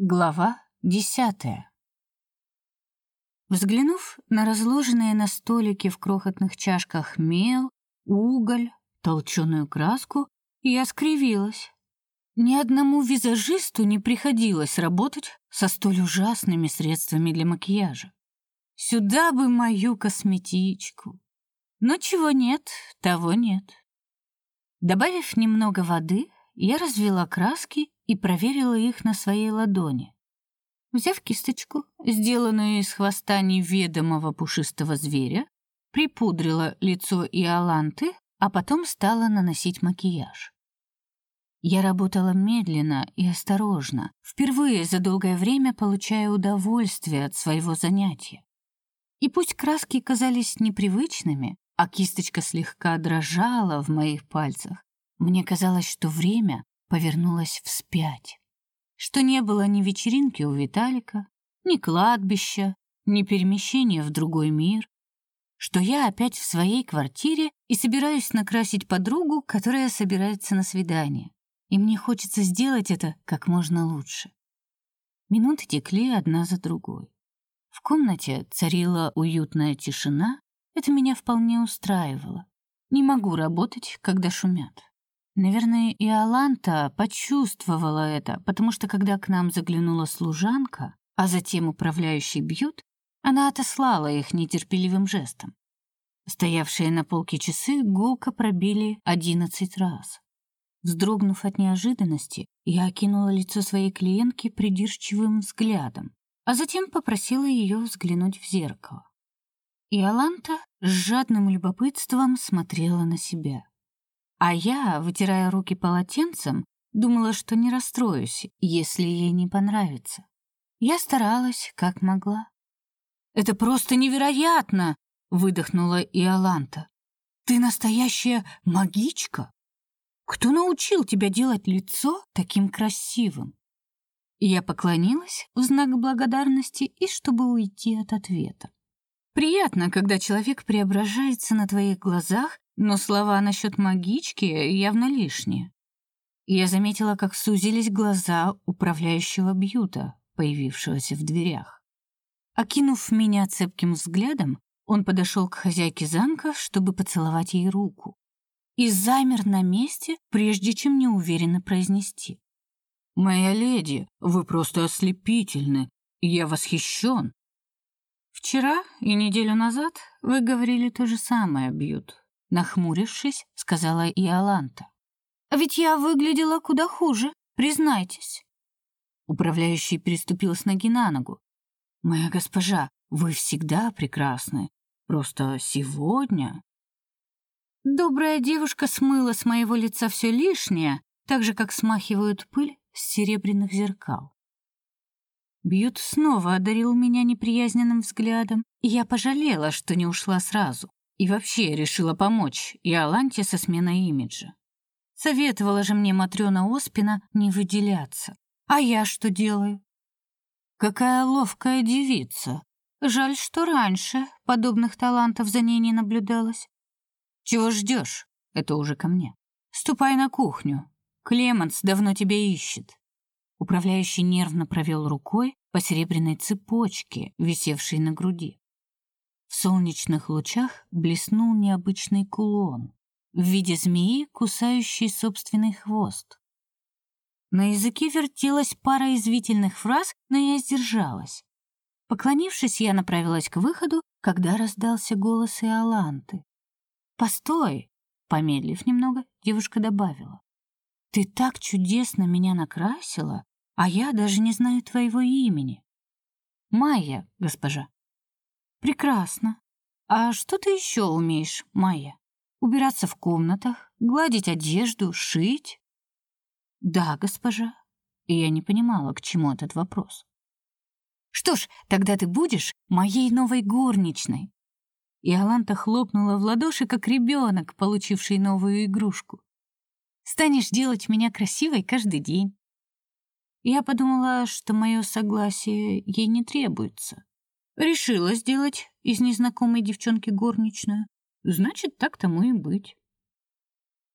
Глава десятая. Взглянув на разложенные на столике в крохотных чашках мел, уголь, толченую краску, я скривилась. Ни одному визажисту не приходилось работать со столь ужасными средствами для макияжа. Сюда бы мою косметичку. Но чего нет, того нет. Добавив немного воды, я развела краски и проверила их на своей ладони. Взяв кисточку, сделанную из хвоста неведомого пушистого зверя, припудрила лицо Иоланты, а потом стала наносить макияж. Я работала медленно и осторожно, впервые за долгое время получая удовольствие от своего занятия. И пусть краски казались непривычными, а кисточка слегка дрожала в моих пальцах, мне казалось, что время повернулась вспять. Что не было ни вечеринки у Виталика, ни кладбища, ни перемещения в другой мир, что я опять в своей квартире и собираюсь накрасить подругу, которая собирается на свидание. И мне хочется сделать это как можно лучше. Минуты текли одна за другой. В комнате царила уютная тишина, это меня вполне устраивало. Не могу работать, когда шумят. Наверное, и Аланта почувствовала это, потому что когда к нам заглянула служанка, а затем управляющий бьют, она отослала их нетерпеливым жестом. Стоявшие на полке часы гулко пробили одиннадцать раз. Вздрогнув от неожиданности, я окинула лицо своей клиентки придирчивым взглядом, а затем попросила ее взглянуть в зеркало. И Аланта с жадным любопытством смотрела на себя. А я, вытирая руки полотенцем, думала, что не расстроюсь, если ей не понравится. Я старалась, как могла. «Это просто невероятно!» — выдохнула Иоланта. «Ты настоящая магичка? Кто научил тебя делать лицо таким красивым?» Я поклонилась в знак благодарности и чтобы уйти от ответа. Приятно, когда человек преображается на твоих глазах но слова насчет магички явно лишние. Я заметила, как сузились глаза управляющего Бьюта, появившегося в дверях. Окинув меня цепким взглядом, он подошел к хозяйке замка, чтобы поцеловать ей руку. И замер на месте, прежде чем неуверенно произнести. «Моя леди, вы просто ослепительны. Я восхищен». «Вчера и неделю назад вы говорили то же самое, Бьют», нахмурившись, сказала Иоланта. А ведь я выглядела куда хуже, признайтесь. Управляющий переступил с ноги на ногу. Моя госпожа, вы всегда прекрасны. Просто сегодня Добрая девушка смыла с моего лица все лишнее, так же как смахивают пыль с серебряных зеркал. Бьют снова одарил меня неприязненным взглядом, и я пожалела, что не ушла сразу. И вообще решила помочь и Аланте со сменой имиджа. Советовала же мне Матрёна Оспина не выделяться. А я что делаю? Какая ловкая девица. Жаль, что раньше подобных талантов за ней не наблюдалось. Чего ждешь? Это уже ко мне. Ступай на кухню. Клеманс давно тебя ищет. Управляющий нервно провел рукой по серебряной цепочке, висевшей на груди. В солнечных лучах блеснул необычный кулон в виде змеи, кусающей собственный хвост. На языке вертелась пара извивительных фраз, но я сдержалась. Поклонившись, я направилась к выходу, когда раздался голос Иоланты. «Постой!» — помедлив немного, девушка добавила. «Ты так чудесно меня накрасила, а я даже не знаю твоего имени». «Майя, госпожа». Прекрасно. А что ты еще умеешь, Майя? Убираться в комнатах, гладить одежду, шить? Да, госпожа. И я не понимала, к чему этот вопрос. Что ж, тогда ты будешь моей новой горничной. И Аланта хлопнула в ладоши, как ребенок, получивший новую игрушку. Станешь делать меня красивой каждый день. Я подумала, что мое согласие ей не требуется. Решила сделать из незнакомой девчонки горничную. Значит, так тому и быть.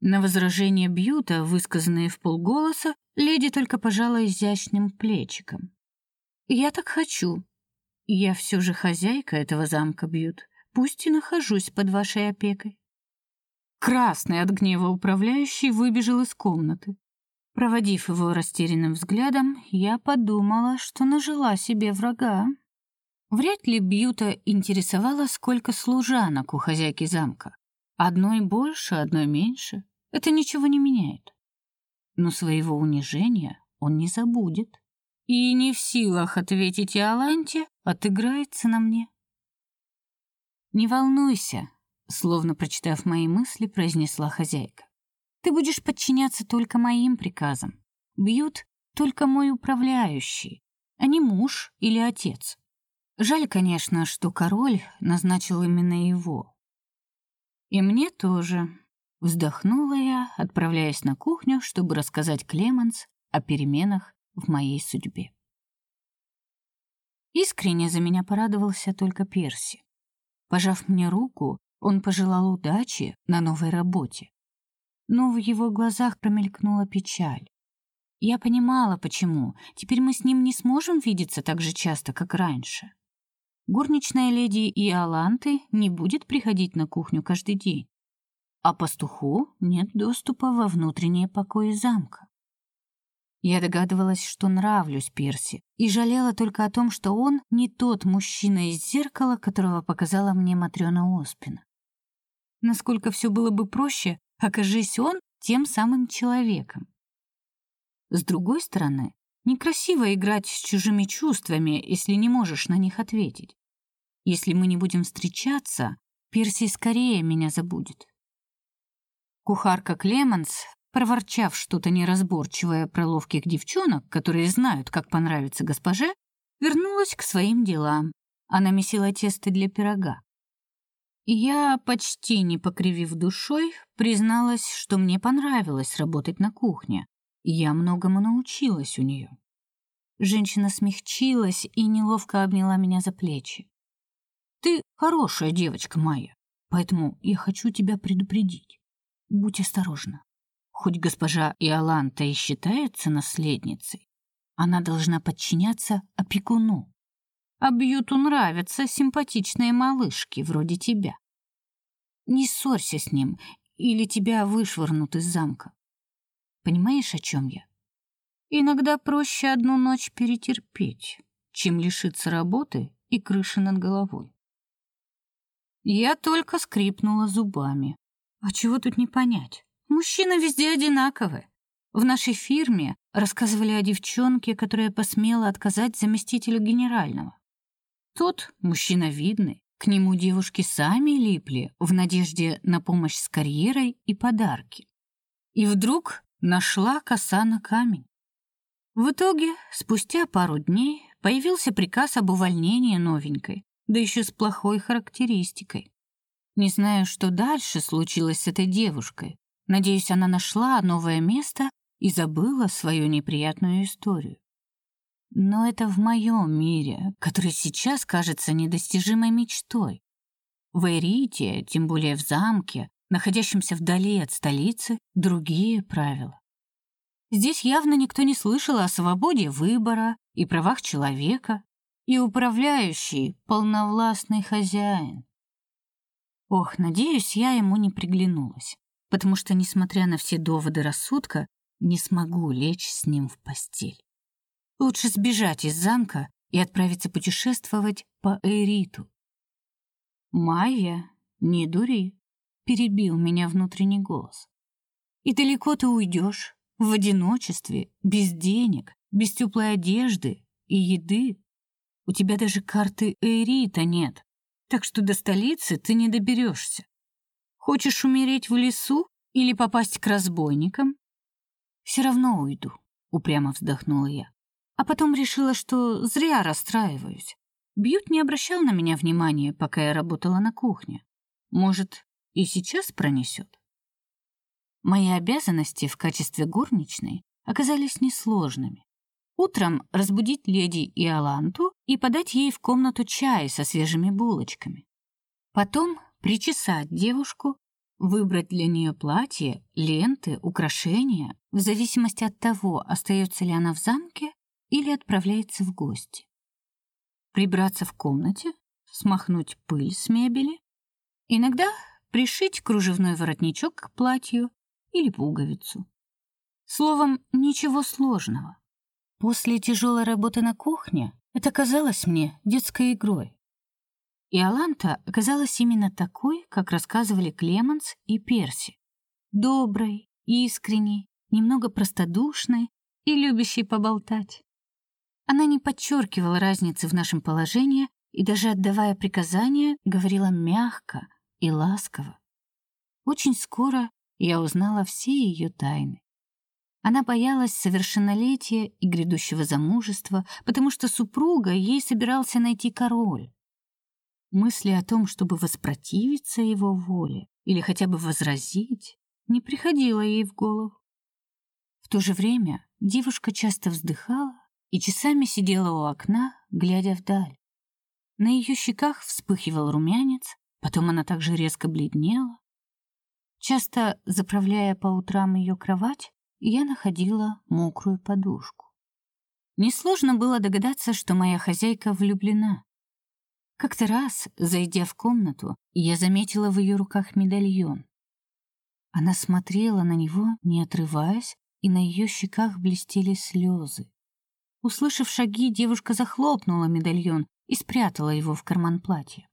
На возражение Бьюта, высказанные в полголоса, леди только пожала изящным плечиком. Я так хочу. Я все же хозяйка этого замка, Бьют. Пусть и нахожусь под вашей опекой. Красный от гнева управляющий выбежал из комнаты. Проводив его растерянным взглядом, я подумала, что нажила себе врага. Вряд ли Бьюта интересовало, сколько служанок у хозяйки замка. Одной больше, одной меньше. Это ничего не меняет. Но своего унижения он не забудет. И не в силах ответить Иоланте, отыграется на мне. «Не волнуйся», — словно прочитав мои мысли, произнесла хозяйка. «Ты будешь подчиняться только моим приказам. Бьют только мой управляющий, а не муж или отец. Жаль, конечно, что король назначил именно его. И мне тоже. Вздохнула я, отправляясь на кухню, чтобы рассказать Клеменс о переменах в моей судьбе. Искренне за меня порадовался только Перси. Пожав мне руку, он пожелал удачи на новой работе. Но в его глазах промелькнула печаль. Я понимала, почему. Теперь мы с ним не сможем видеться так же часто, как раньше. Горничная леди Иоланты не будет приходить на кухню каждый день, а пастуху нет доступа во внутренние покои замка. Я догадывалась, что нравлюсь Перси, и жалела только о том, что он не тот мужчина из зеркала, которого показала мне Матрёна Оспина. Насколько все было бы проще, окажись он тем самым человеком. С другой стороны, Некрасиво играть с чужими чувствами, если не можешь на них ответить. Если мы не будем встречаться, Перси скорее меня забудет. Кухарка Клеменс, проворчав что-то неразборчивое про ловких девчонок, которые знают, как понравится госпоже, вернулась к своим делам. Она месила тесто для пирога. Я, почти не покривив душой, призналась, что мне понравилось работать на кухне, я многому научилась у нее. Женщина смягчилась и неловко обняла меня за плечи. Ты хорошая девочка, Майя, поэтому я хочу тебя предупредить. Будь осторожна. Хоть госпожа Иоланта и считается наследницей, она должна подчиняться опекуну. А Бьюту нравятся симпатичные малышки вроде тебя. Не ссорься с ним, или тебя вышвырнут из замка. Понимаешь, о чем я? Иногда проще одну ночь перетерпеть, чем лишиться работы и крыши над головой. Я только скрипнула зубами. А чего тут не понять? Мужчины везде одинаковы. В нашей фирме рассказывали о девчонке, которая посмела отказать заместителю генерального. Тот мужчина видный, к нему девушки сами липли в надежде на помощь с карьерой и подарки. И вдруг нашла коса на камень. В итоге, спустя пару дней, появился приказ об увольнении новенькой, да еще с плохой характеристикой. Не знаю, что дальше случилось с этой девушкой. Надеюсь, она нашла новое место и забыла свою неприятную историю. Но это в моем мире, который сейчас кажется недостижимой мечтой. В Эрите, тем более в замке, находящимся вдали от столицы, другие правила. Здесь явно никто не слышал о свободе выбора и правах человека, и управляющий полновластный хозяин. Ох, надеюсь, я ему не приглянулась, потому что, несмотря на все доводы рассудка, не смогу лечь с ним в постель. Лучше сбежать из замка и отправиться путешествовать по Эриту. Майя, не дури перебил меня внутренний голос. И далеко ты уйдешь, в одиночестве, без денег, без теплой одежды и еды. У тебя даже карты Эрита нет, так что до столицы ты не доберешься. Хочешь умереть в лесу или попасть к разбойникам? Все равно уйду, упрямо вздохнула я. А потом решила, что зря расстраиваюсь. Бьют не обращал на меня внимания, пока я работала на кухне. Может, и сейчас пронесет. Мои обязанности в качестве горничной оказались несложными. Утром разбудить леди Иоланту и подать ей в комнату чай со свежими булочками. Потом причесать девушку, выбрать для нее платье, ленты, украшения, в зависимости от того, остается ли она в замке или отправляется в гости. Прибраться в комнате, смахнуть пыль с мебели, иногда пришить кружевной воротничок к платью или пуговицу. Словом, ничего сложного. После тяжелой работы на кухне это казалось мне детской игрой. И Аланта оказалась именно такой, как рассказывали Клеменс и Перси. Доброй, искренней, немного простодушной и любящей поболтать. Она не подчеркивала разницы в нашем положении и даже отдавая приказания, говорила мягко и ласково. Очень скоро я узнала все ее тайны. Она боялась совершеннолетия и грядущего замужества, потому что супруга ей собирался найти король. Мысли о том, чтобы воспротивиться его воле или хотя бы возразить, не приходило ей в голову. В то же время девушка часто вздыхала и часами сидела у окна, глядя вдаль. На ее щеках вспыхивал румянец, потом она также резко бледнела. Часто, заправляя по утрам ее кровать, я находила мокрую подушку. Несложно было догадаться, что моя хозяйка влюблена. Как-то раз, зайдя в комнату, я заметила в ее руках медальон. Она смотрела на него, не отрываясь, и на ее щеках блестели слезы. Услышав шаги, девушка захлопнула медальон и спрятала его в карман платья.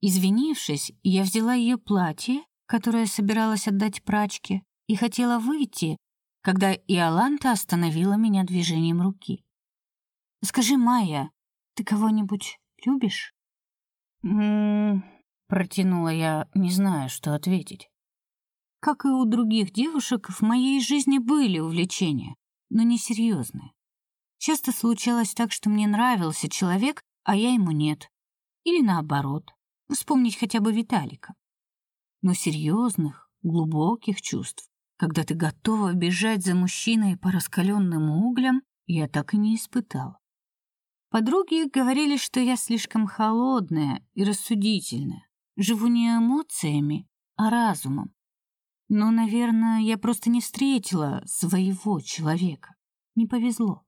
Извинившись, я взяла ее платье, которое собиралась отдать прачке, и хотела выйти, когда Иоланта остановила меня движением руки. «Скажи, Майя, ты кого-нибудь любишь?» «М-м-м», протянула я, не зная, что ответить. Как и у других девушек, в моей жизни были увлечения, но не серьезные. Часто случалось так, что мне нравился человек, а я ему нет. Или наоборот. Вспомнить хотя бы Виталика. Но серьезных, глубоких чувств, когда ты готова бежать за мужчиной по раскаленным углям, я так и не испытала. Подруги говорили, что я слишком холодная и рассудительная, живу не эмоциями, а разумом. Но, наверное, я просто не встретила своего человека. Не повезло.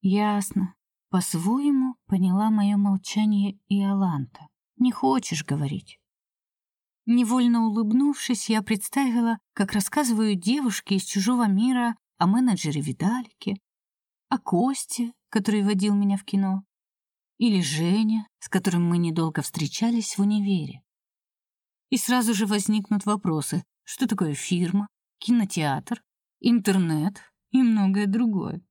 Ясно. По-своему поняла мое молчание и Аланта. Не хочешь говорить? Невольно улыбнувшись, я представила, как рассказывают девушки из чужого мира о менеджере Виталике, о Косте, который водил меня в кино, или Женя, с которым мы недолго встречались в универе. И сразу же возникнут вопросы: что такое фирма, кинотеатр, интернет и многое другое.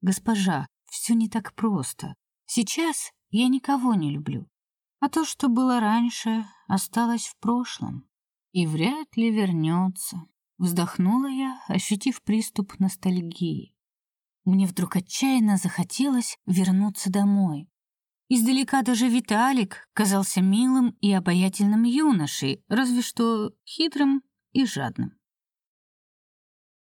Госпожа, все не так просто. Сейчас я никого не люблю. А то, что было раньше, осталось в прошлом и вряд ли вернется. Вздохнула я, ощутив приступ ностальгии. Мне вдруг отчаянно захотелось вернуться домой. Издалека даже Виталик казался милым и обаятельным юношей, разве что хитрым и жадным.